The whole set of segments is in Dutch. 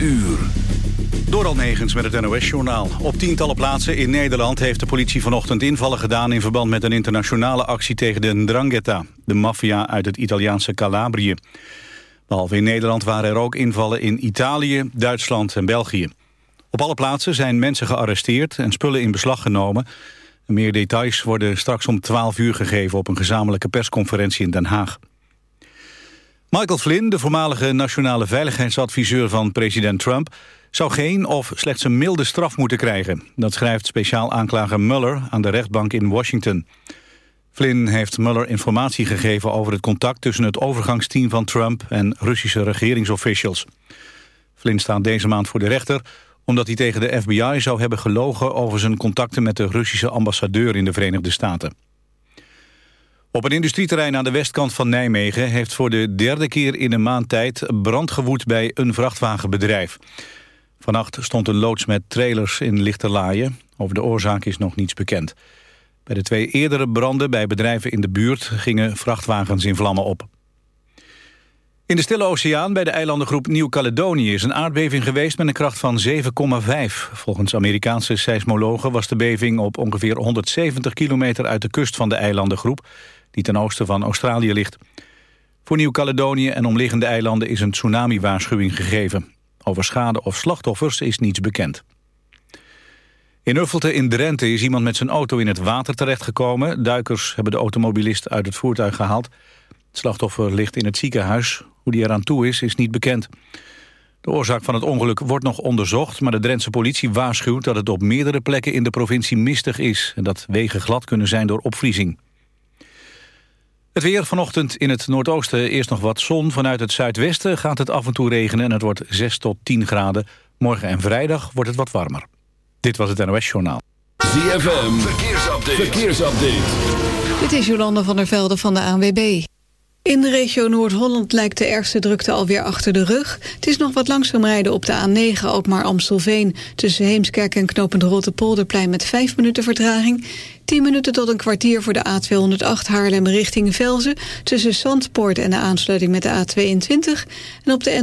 uur. Door Almegens met het NOS-journaal. Op tientallen plaatsen in Nederland heeft de politie vanochtend invallen gedaan... in verband met een internationale actie tegen de Ndrangheta... de maffia uit het Italiaanse Calabrië. Behalve in Nederland waren er ook invallen in Italië, Duitsland en België. Op alle plaatsen zijn mensen gearresteerd en spullen in beslag genomen. Meer details worden straks om 12 uur gegeven... op een gezamenlijke persconferentie in Den Haag. Michael Flynn, de voormalige nationale veiligheidsadviseur van president Trump... zou geen of slechts een milde straf moeten krijgen. Dat schrijft speciaal aanklager Mueller aan de rechtbank in Washington. Flynn heeft Mueller informatie gegeven over het contact... tussen het overgangsteam van Trump en Russische regeringsofficials. Flynn staat deze maand voor de rechter... omdat hij tegen de FBI zou hebben gelogen... over zijn contacten met de Russische ambassadeur in de Verenigde Staten. Op een industrieterrein aan de westkant van Nijmegen... heeft voor de derde keer in een maand tijd brand gewoed bij een vrachtwagenbedrijf. Vannacht stond een loods met trailers in Lichterlaaien. Over de oorzaak is nog niets bekend. Bij de twee eerdere branden bij bedrijven in de buurt... gingen vrachtwagens in vlammen op. In de Stille Oceaan bij de eilandengroep Nieuw-Caledonië... is een aardbeving geweest met een kracht van 7,5. Volgens Amerikaanse seismologen was de beving op ongeveer 170 kilometer... uit de kust van de eilandengroep die ten oosten van Australië ligt. Voor Nieuw-Caledonië en omliggende eilanden is een tsunami-waarschuwing gegeven. Over schade of slachtoffers is niets bekend. In Uffelte in Drenthe is iemand met zijn auto in het water terechtgekomen. Duikers hebben de automobilist uit het voertuig gehaald. Het slachtoffer ligt in het ziekenhuis. Hoe die eraan toe is, is niet bekend. De oorzaak van het ongeluk wordt nog onderzocht... maar de Drentse politie waarschuwt dat het op meerdere plekken in de provincie mistig is... en dat wegen glad kunnen zijn door opvriezing. Het weer vanochtend in het noordoosten eerst nog wat zon. Vanuit het zuidwesten gaat het af en toe regenen en het wordt 6 tot 10 graden. Morgen en vrijdag wordt het wat warmer. Dit was het NOS Journaal. ZFM, verkeersupdate. verkeersupdate. Dit is Jolanda van der Velde van de ANWB. In de regio Noord-Holland lijkt de ergste drukte alweer achter de rug. Het is nog wat langzaam rijden op de A9, ook maar Amstelveen... tussen Heemskerk en Knopend Rotterpolderplein met 5 minuten vertraging. 10 minuten tot een kwartier voor de A208 Haarlem richting Velzen... tussen Zandpoort en de aansluiting met de A22. En op de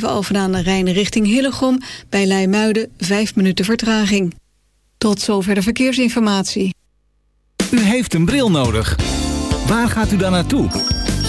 N207 Alphen aan de Rijn richting Hillegom... bij Leimuiden 5 minuten vertraging. Tot zover de verkeersinformatie. U heeft een bril nodig. Waar gaat u dan naartoe?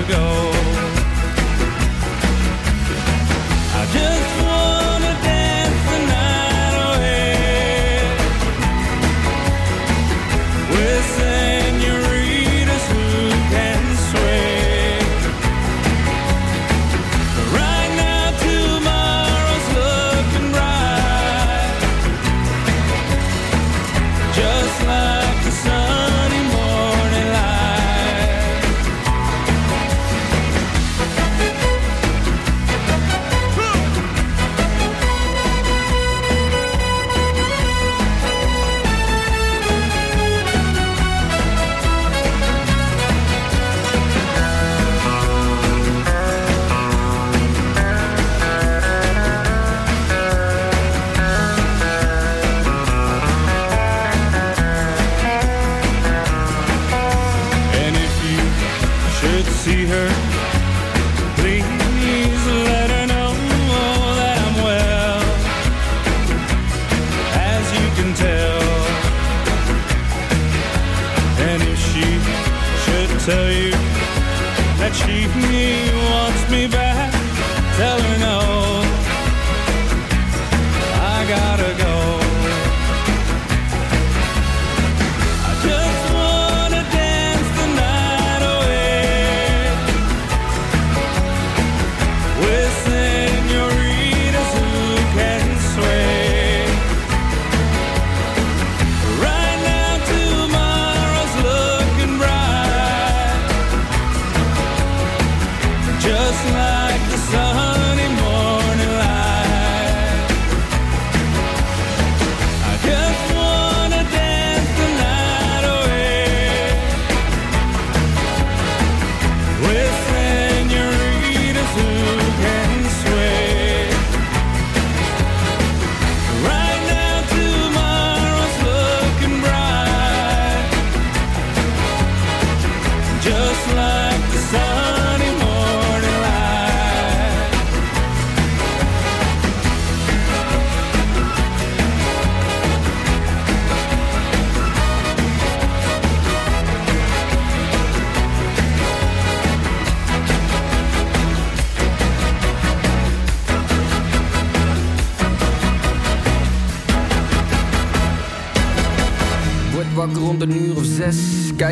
ago.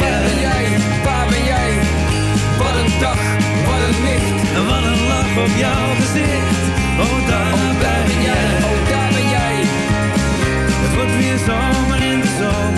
Waar ben jij? Waar ben jij? Wat een dag, wat een licht. En wat een lach op jouw gezicht. Oh, daar Oh, daar ben jij, oh, daar ben jij. Het wordt weer zomer in de zomer.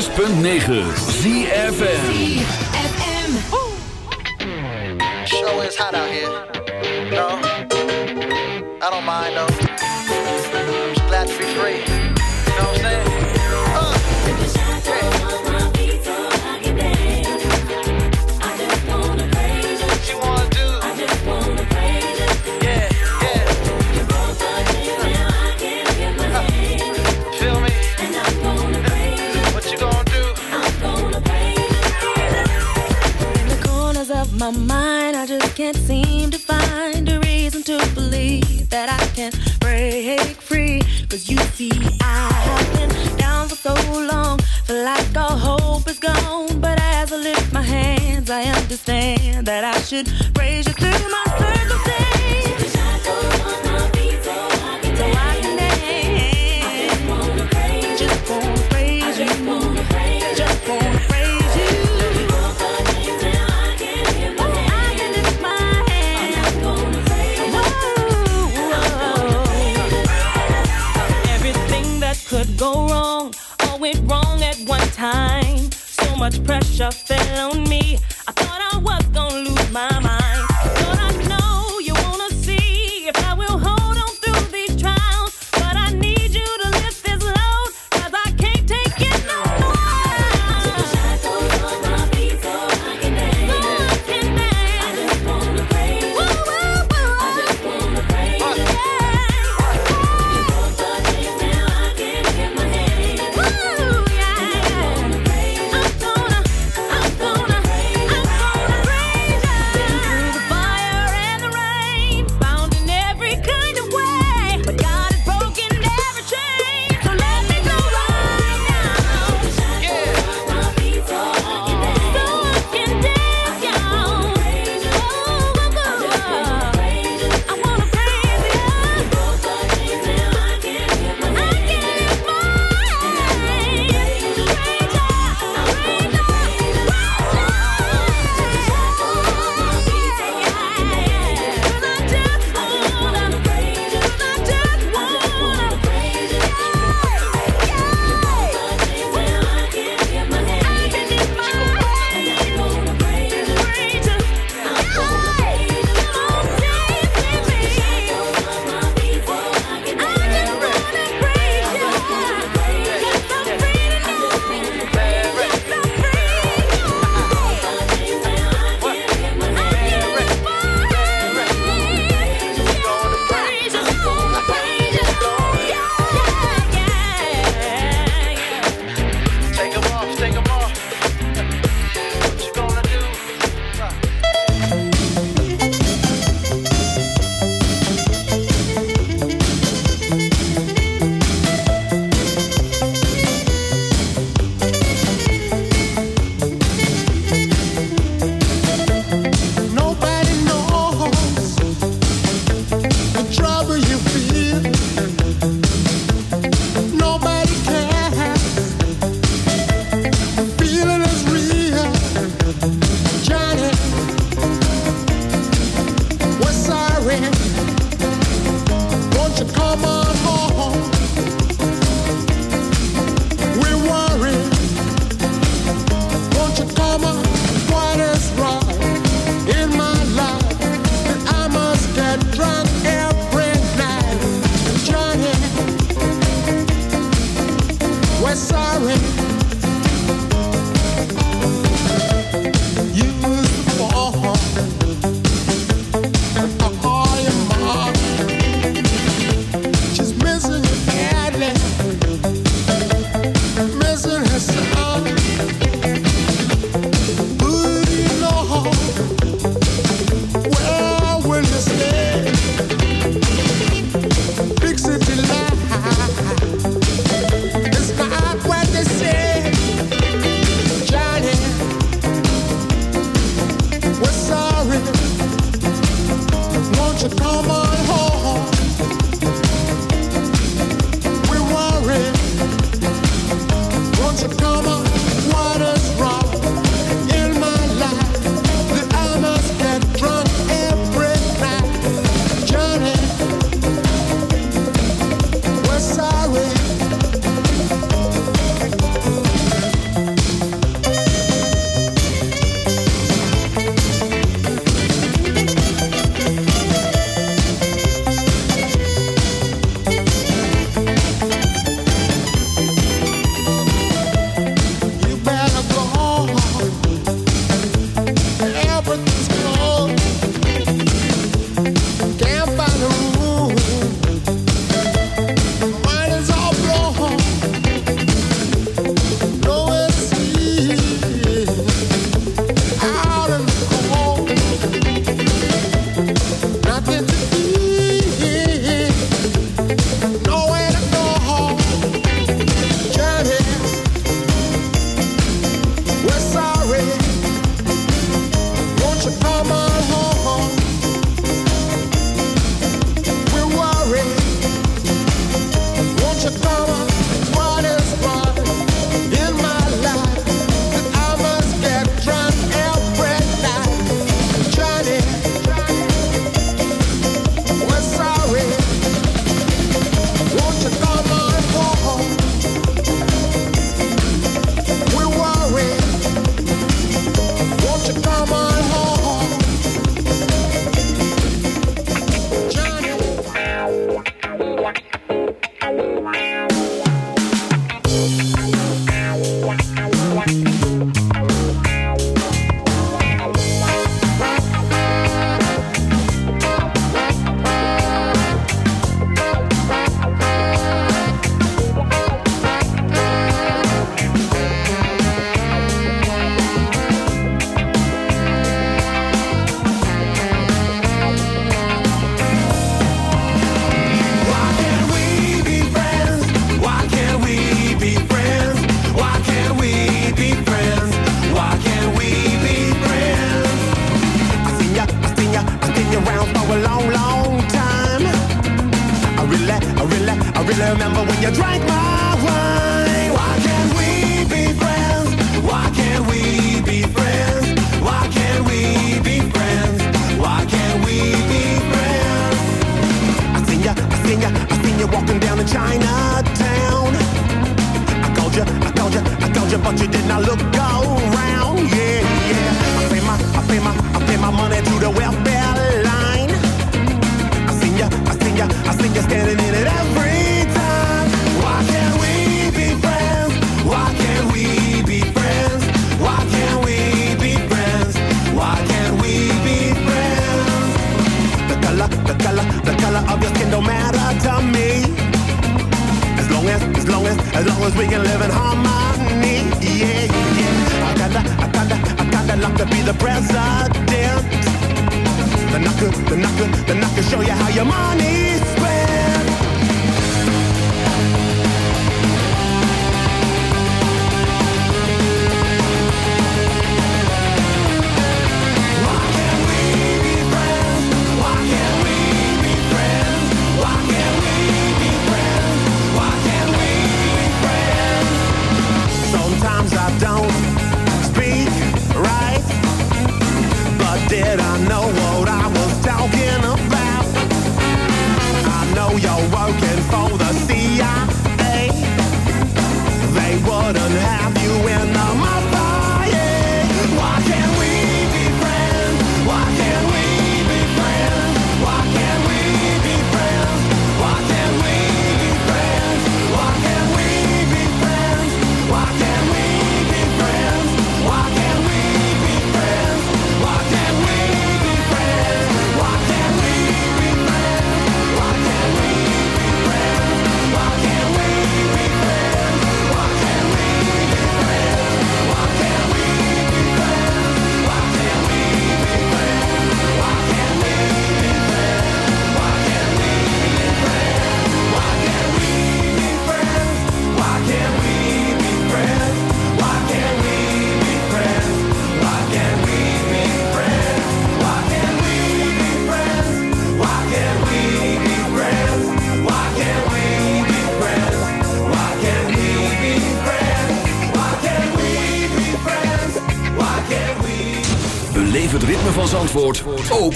106.9 ZFM. ZFM. Show is hot out here. to believe that I can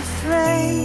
afraid.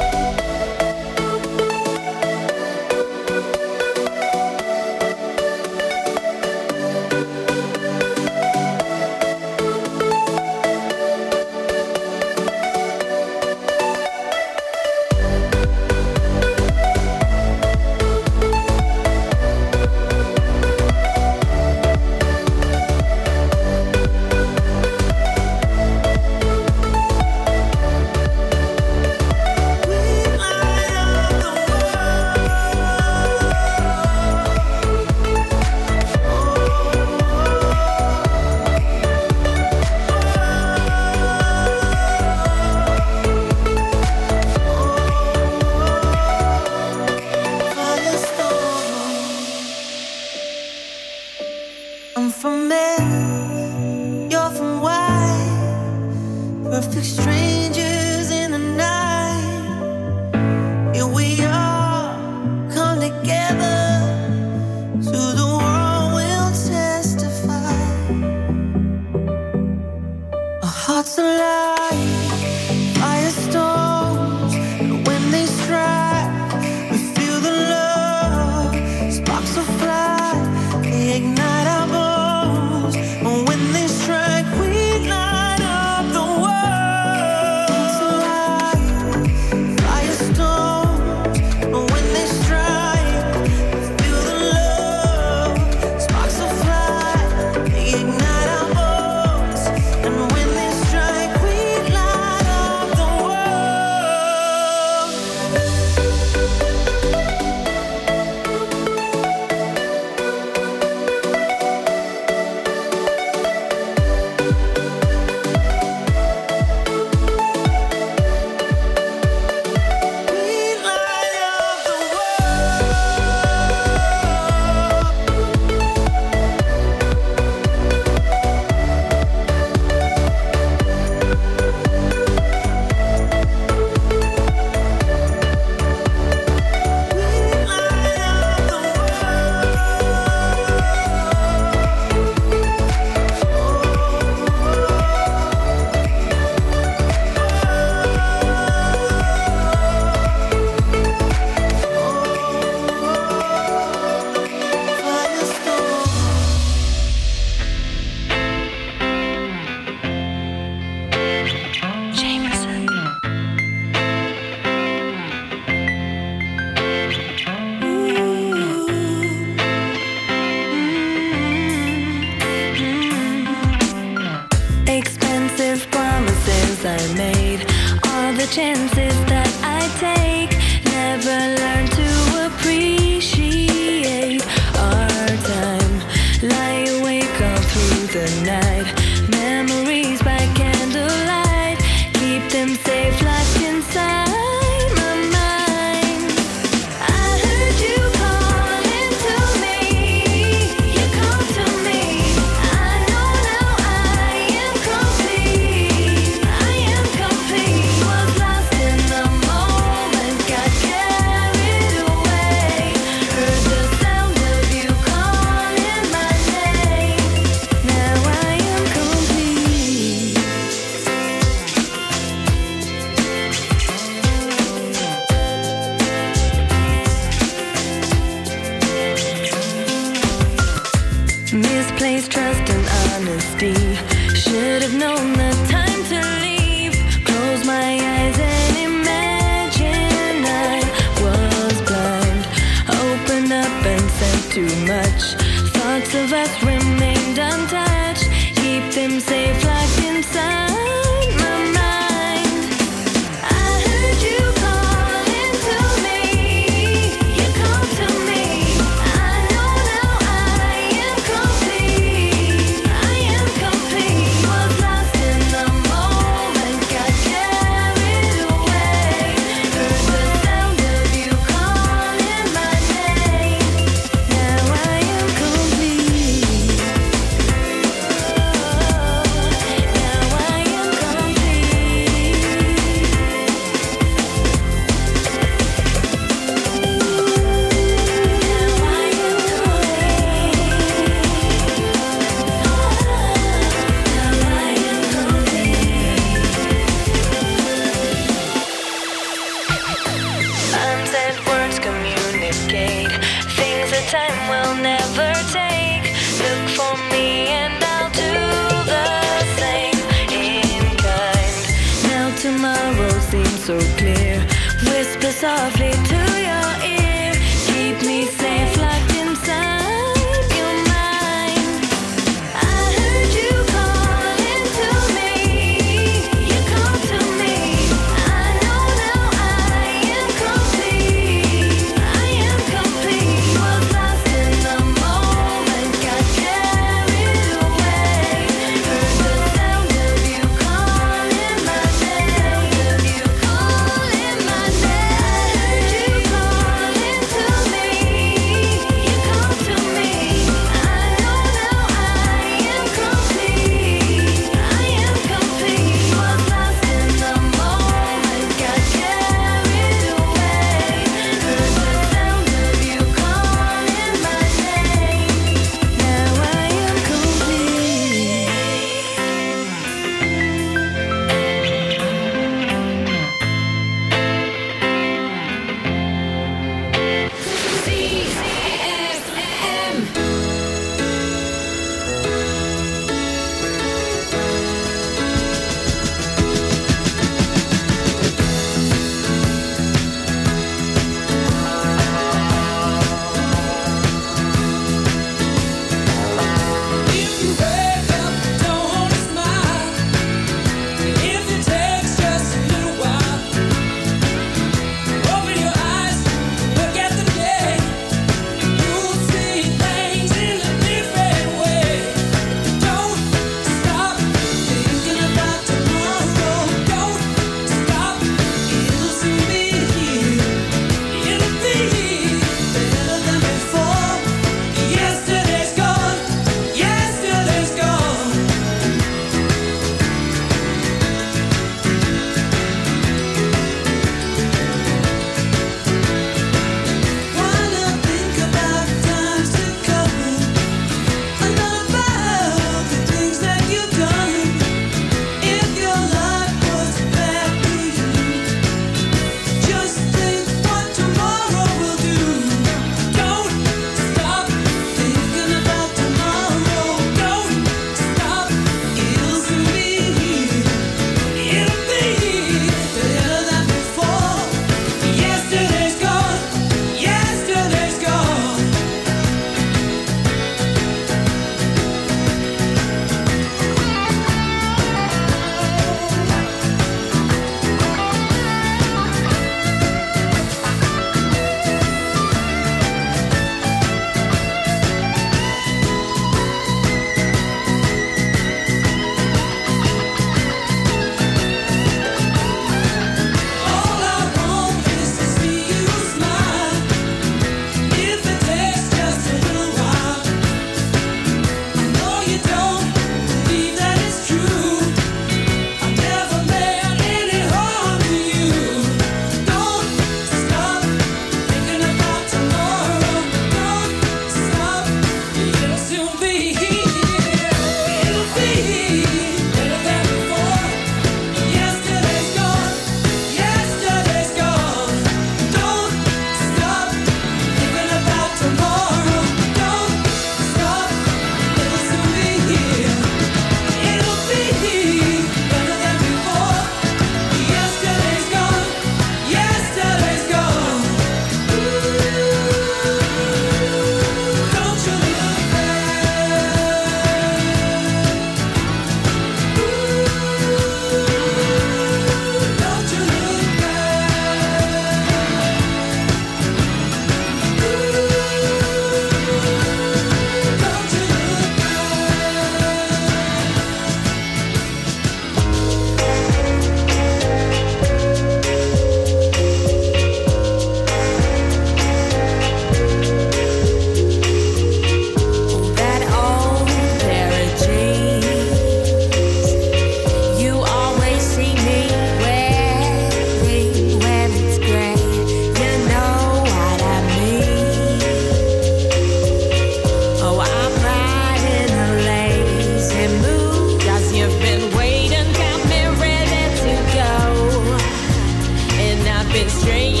been straying.